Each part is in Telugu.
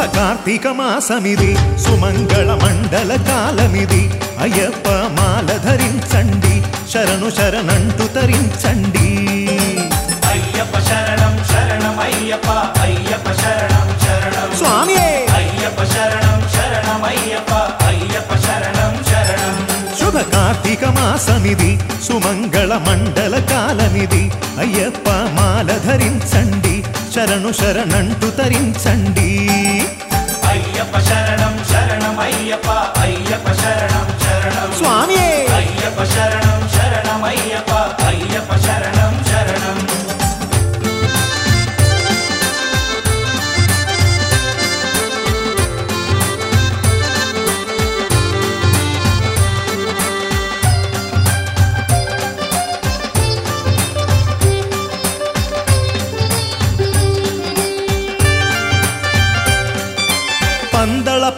కార్తీక మాసమిది సుమంగళ మండల కాలమిది. అయ్యప్ప మాల ధరించండి శరణు శరణంటూ తరించండి. అయ్యప్ప శరణం శరణం అయ్యప్ప అయ్యప్ప శరణం శరణం. స్వామియే అయ్యప్ప శరణం శరణం అయ్యప్ప అయ్యప్ప శరణం శరణం. శుభ కార్తీక మాసమిది సుమంగళ మండల కాలమిది. అయ్యప్ప మాల ధరించండి శరణు శరణంటూ తరించండి. అయ్యప్ప శరణం శరణం అయ్యప్ప అయ్యప్ప శరణం శరణం. స్వామియే! అయ్యప్ప శరణం.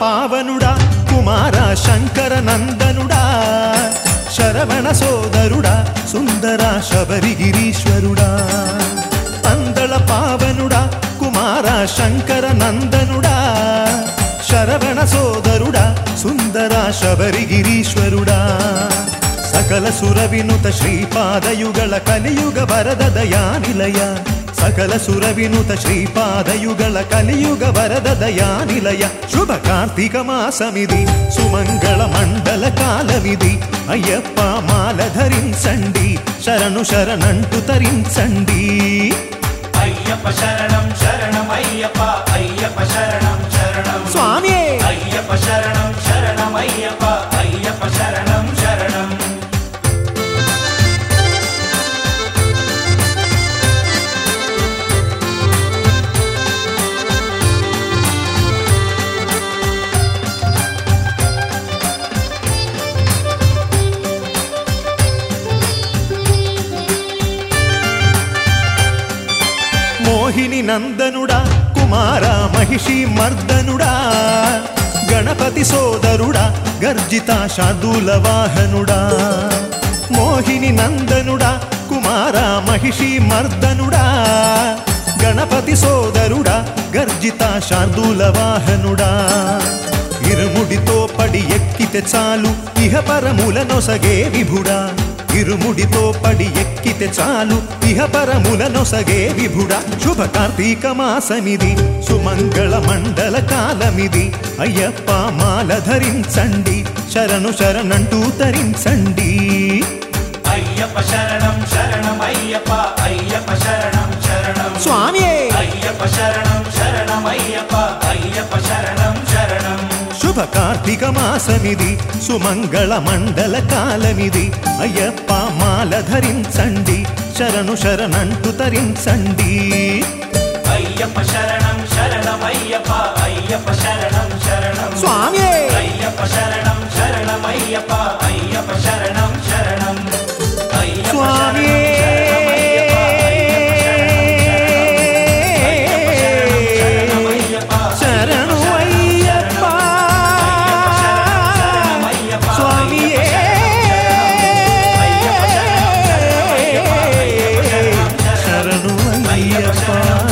పావనుడా కుమార శంకర నందనుడా శరవణ సోదరుడా సుందర శబరిగిరీశ్వరుడా. అందళ పావనుడా కుమార శంకర నందనుడా శరవణ సోదరుడా సుందర శబరిగిరీశ్వరుడా. సకల సురవినుత శ్రీపాదయుగళ కలియుగ వరద దయానిలయ సకల సురవినుత శ్రీపాదయుగళ కలియుగ వరద దయానిలయ శుభ కార్తీక మాసమిది సుమంగళ మండల కాలమిది. అయ్యప్ప మాల ధరించండి శరణు శరణంటూ తరించండి. అయ్యప్ప శరణం శరణం అయ్యప్ప అయ్యప్ప శరణం శరణం. స్వామియే! అయ్యప్ప శరణం శరణం అయ్యప్ప. మోహిని నందనుడా కుమార మహిషి మర్దనుడా గణపతి సోదరుడా గర్జిత శాదుల వాహనుడా. మోహిని నందనుడా కుమార మహిషి మర్దనుడా గణపతి సోదరుడా గర్జిత శార్దూల వాహనుడా. ఇరుముడితో పడి ఎక్కితే చాలు ఇహ పరముల నొసగే విభుడా. ఇరుముడితో పడి ఎక్కితే చాలు. ఇహ పరముల నొసగే విభుడా శుభ కార్తీక మాసమిది. సుమంగళ మండల కాలమిది. అయ్యప్ప మాల ధరించండి. శరణు శరణంటూ తరించండి. అయ్యప్ప శరణం శరణం అయ్యప్ప అయ్యప్ప శరణం శరణం. స్వామియే! అయ్యప్ప శరణం శరణం అయ్యప్ప అయ్యప్ప శరణం శుభ కార్తీక మాసమిది సుమంగళ మండల కాలమిది. అయ్యప్ప మాల ధరించండి శరణు శరణంటు తరించండి. అయ్యప్ప శరణం శరణం అయ్యప్ప అయ్యప్ప శరణం శరణం. స్వామి! అయ్యప్ప శరణం. for